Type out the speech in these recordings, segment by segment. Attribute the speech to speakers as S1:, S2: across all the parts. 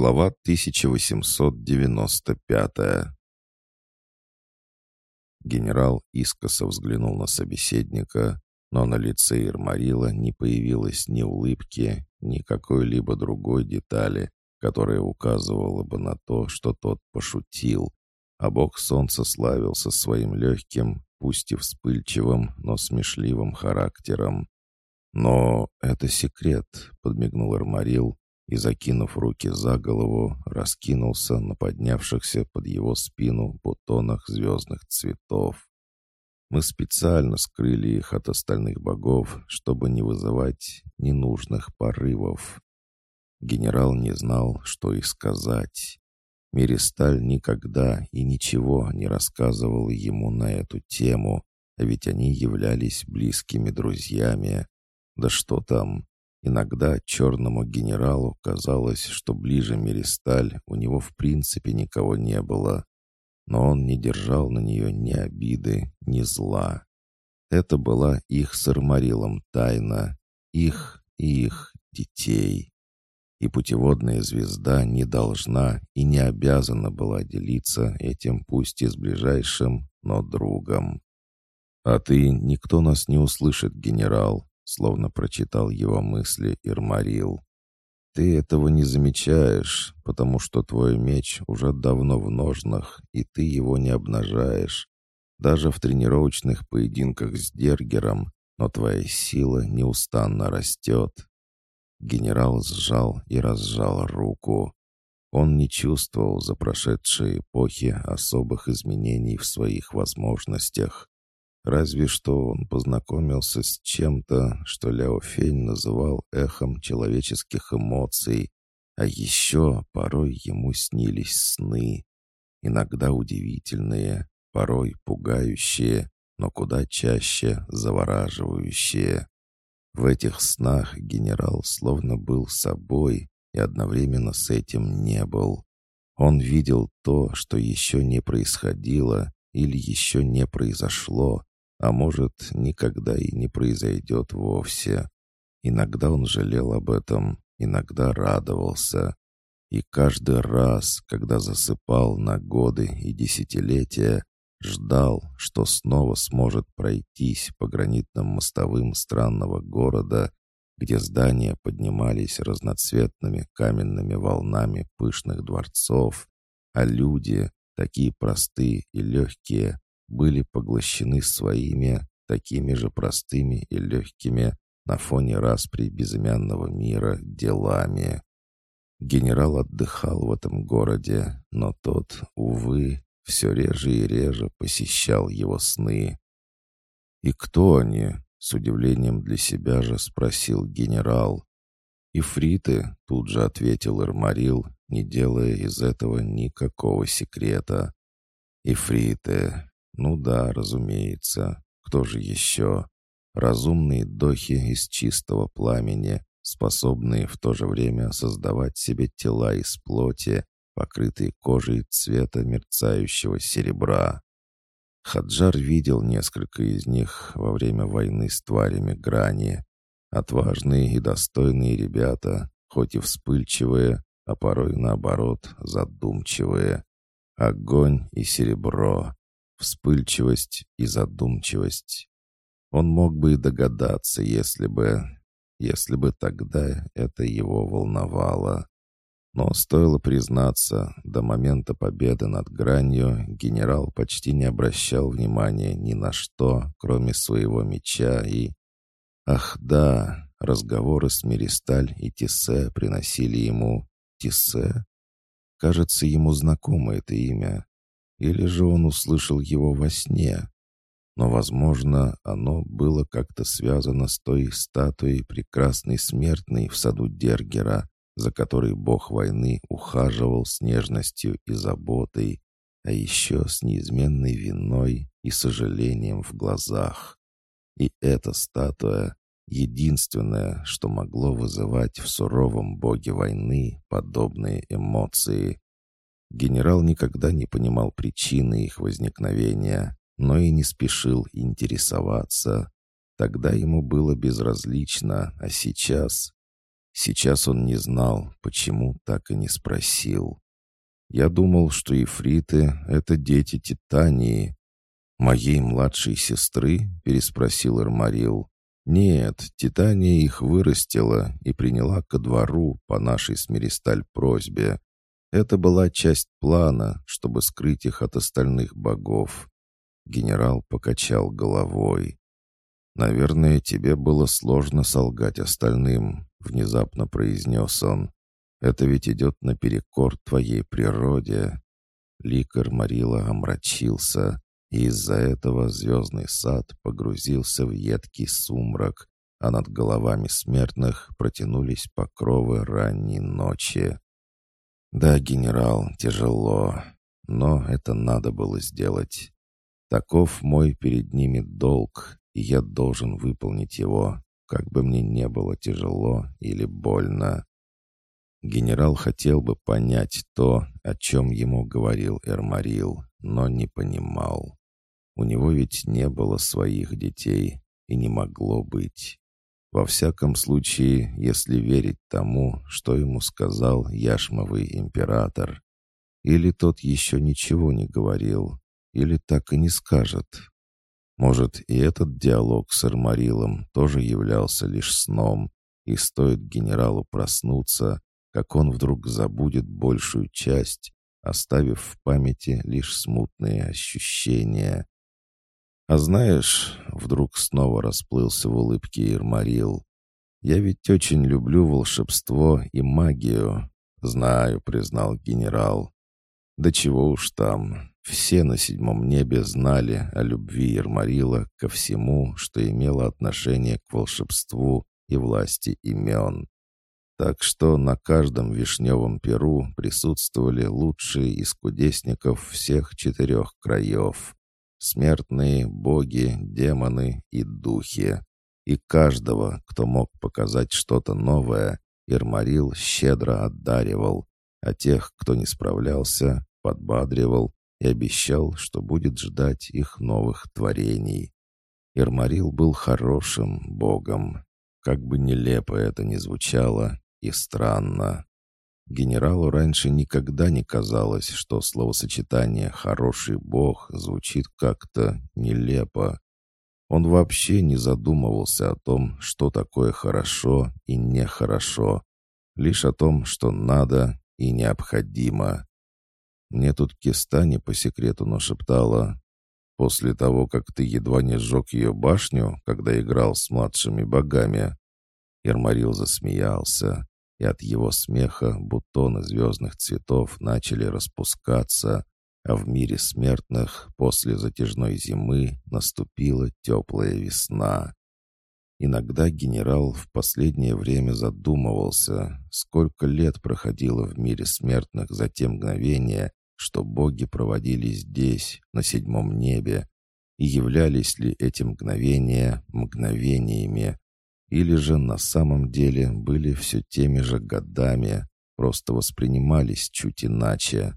S1: Глава 1895 Генерал искоса взглянул на собеседника, но на лице Ирмарила не появилось ни улыбки, ни какой-либо другой детали, которая указывала бы на то, что тот пошутил, а бог солнца славился своим легким, пусть и вспыльчивым, но смешливым характером. «Но это секрет», — подмигнул Ирмарил, и, закинув руки за голову, раскинулся на поднявшихся под его спину бутонах звездных цветов. Мы специально скрыли их от остальных богов, чтобы не вызывать ненужных порывов. Генерал не знал, что и сказать. Миристаль никогда и ничего не рассказывал ему на эту тему, а ведь они являлись близкими друзьями. Да что там, Иногда черному генералу казалось, что ближе Меристаль у него в принципе никого не было, но он не держал на нее ни обиды, ни зла. Это была их с Армарилом тайна, их и их детей. И путеводная звезда не должна и не обязана была делиться этим пусть и с ближайшим, но другом. «А ты, никто нас не услышит, генерал», словно прочитал его мысли Ирмарил. «Ты этого не замечаешь, потому что твой меч уже давно в ножнах, и ты его не обнажаешь. Даже в тренировочных поединках с Дергером, но твоя сила неустанно растет». Генерал сжал и разжал руку. Он не чувствовал за прошедшие эпохи особых изменений в своих возможностях. Разве что он познакомился с чем-то, что Ляо Фень называл эхом человеческих эмоций, а еще порой ему снились сны. Иногда удивительные, порой пугающие, но куда чаще завораживающие. В этих снах генерал словно был собой и одновременно с этим не был. Он видел то, что еще не происходило или еще не произошло, а может, никогда и не произойдет вовсе. Иногда он жалел об этом, иногда радовался. И каждый раз, когда засыпал на годы и десятилетия, ждал, что снова сможет пройтись по гранитным мостовым странного города, где здания поднимались разноцветными каменными волнами пышных дворцов, а люди, такие простые и легкие, были поглощены своими, такими же простыми и легкими на фоне распри безымянного мира делами. Генерал отдыхал в этом городе, но тот, увы, все реже и реже посещал его сны. «И кто они?» — с удивлением для себя же спросил генерал. «Ифриты», — тут же ответил Ирмарил, не делая из этого никакого секрета. «Ифриты, ну да, разумеется. Кто же еще? Разумные дохи из чистого пламени, способные в то же время создавать себе тела из плоти, покрытые кожей цвета мерцающего серебра. Хаджар видел несколько из них во время войны с тварями грани. Отважные и достойные ребята, хоть и вспыльчивые, а порой наоборот задумчивые. Огонь и серебро вспыльчивость и задумчивость. Он мог бы и догадаться, если бы... если бы тогда это его волновало. Но стоило признаться, до момента победы над гранью генерал почти не обращал внимания ни на что, кроме своего меча и... Ах да, разговоры с Миристаль и Тисе приносили ему... Тисе? Кажется, ему знакомо это имя. Или же он услышал его во сне? Но, возможно, оно было как-то связано с той статуей прекрасной смертной в саду Дергера, за которой бог войны ухаживал с нежностью и заботой, а еще с неизменной виной и сожалением в глазах. И эта статуя — единственное, что могло вызывать в суровом боге войны подобные эмоции. Генерал никогда не понимал причины их возникновения, но и не спешил интересоваться. Тогда ему было безразлично, а сейчас... Сейчас он не знал, почему так и не спросил. Я думал, что ифриты — это дети Титании. «Моей младшей сестры?» — переспросил Эрмарил. «Нет, Титания их вырастила и приняла ко двору по нашей смиристаль просьбе. Это была часть плана, чтобы скрыть их от остальных богов». Генерал покачал головой. «Наверное, тебе было сложно солгать остальным», — внезапно произнес он. «Это ведь идет наперекор твоей природе». Ликар Марила омрачился, и из-за этого звездный сад погрузился в едкий сумрак, а над головами смертных протянулись покровы ранней ночи. «Да, генерал, тяжело, но это надо было сделать. Таков мой перед ними долг, и я должен выполнить его, как бы мне не было тяжело или больно. Генерал хотел бы понять то, о чем ему говорил Эрмарил, но не понимал. У него ведь не было своих детей и не могло быть. Во всяком случае, если верить тому, что ему сказал Яшмовый император. Или тот еще ничего не говорил, или так и не скажет. Может, и этот диалог с Армарилом тоже являлся лишь сном, и стоит генералу проснуться, как он вдруг забудет большую часть, оставив в памяти лишь смутные ощущения. «А знаешь...» — вдруг снова расплылся в улыбке Ирмарил. «Я ведь очень люблю волшебство и магию». «Знаю», — признал генерал. «Да чего уж там. Все на седьмом небе знали о любви Ермарила ко всему, что имело отношение к волшебству и власти имен. Так что на каждом вишневом перу присутствовали лучшие из кудесников всех четырех краев. Смертные, боги, демоны и духи. И каждого, кто мог показать что-то новое, Ермарил щедро одаривал, а тех, кто не справлялся, подбадривал и обещал, что будет ждать их новых творений. Ирмарил был хорошим богом. Как бы нелепо это ни звучало и странно. Генералу раньше никогда не казалось, что словосочетание «хороший бог» звучит как-то нелепо. Он вообще не задумывался о том, что такое хорошо и нехорошо, лишь о том, что надо и необходимо. Мне тут Кистани по секрету нашептала. После того, как ты едва не сжег ее башню, когда играл с младшими богами. Ермарил засмеялся, и от его смеха бутоны звездных цветов начали распускаться, а в мире смертных после затяжной зимы наступила теплая весна. Иногда генерал в последнее время задумывался, сколько лет проходило в мире смертных за те мгновения, что боги проводили здесь, на седьмом небе, и являлись ли эти мгновения мгновениями, или же на самом деле были все теми же годами, просто воспринимались чуть иначе.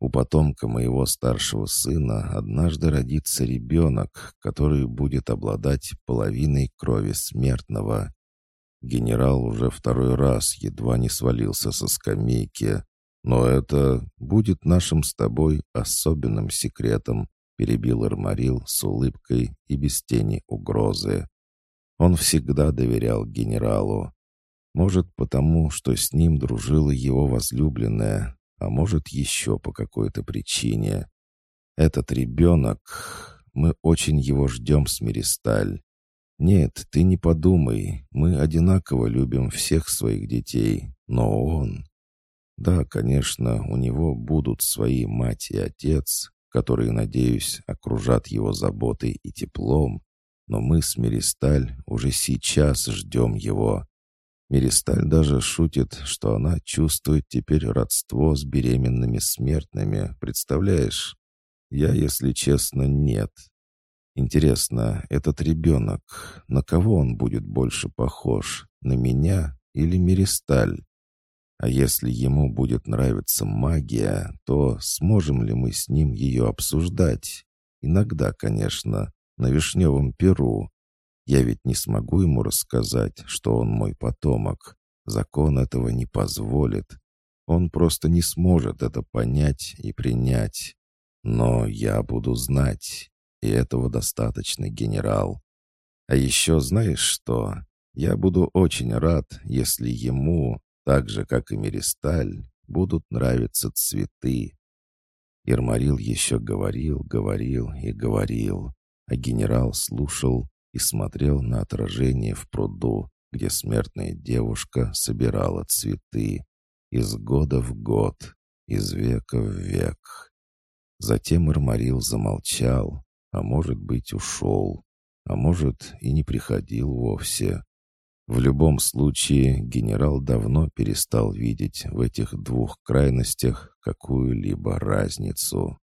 S1: У потомка моего старшего сына однажды родится ребенок, который будет обладать половиной крови смертного. Генерал уже второй раз едва не свалился со скамейки, «Но это будет нашим с тобой особенным секретом», перебил Армарил с улыбкой и без тени угрозы. Он всегда доверял генералу. Может, потому, что с ним дружила его возлюбленная, а может, еще по какой-то причине. Этот ребенок... Мы очень его ждем, Смиристаль. Нет, ты не подумай, мы одинаково любим всех своих детей, но он... Да, конечно, у него будут свои мать и отец, которые, надеюсь, окружат его заботой и теплом, но мы с Меристаль уже сейчас ждем его. Меристаль даже шутит, что она чувствует теперь родство с беременными смертными, представляешь? Я, если честно, нет. Интересно, этот ребенок, на кого он будет больше похож, на меня или Меристаль? А если ему будет нравиться магия, то сможем ли мы с ним ее обсуждать? Иногда, конечно, на вишневом перу. Я ведь не смогу ему рассказать, что он мой потомок. Закон этого не позволит. Он просто не сможет это понять и принять. Но я буду знать, и этого достаточно, генерал. А еще знаешь что? Я буду очень рад, если ему, так же, как и Меристаль, будут нравиться цветы. Ермарил еще говорил, говорил и говорил, а генерал слушал и смотрел на отражение в пруду, где смертная девушка собирала цветы. Из года в год, из века в век. Затем Ирмарил замолчал, а может быть ушел, а может и не приходил вовсе. В любом случае, генерал давно перестал видеть в этих двух крайностях какую-либо разницу.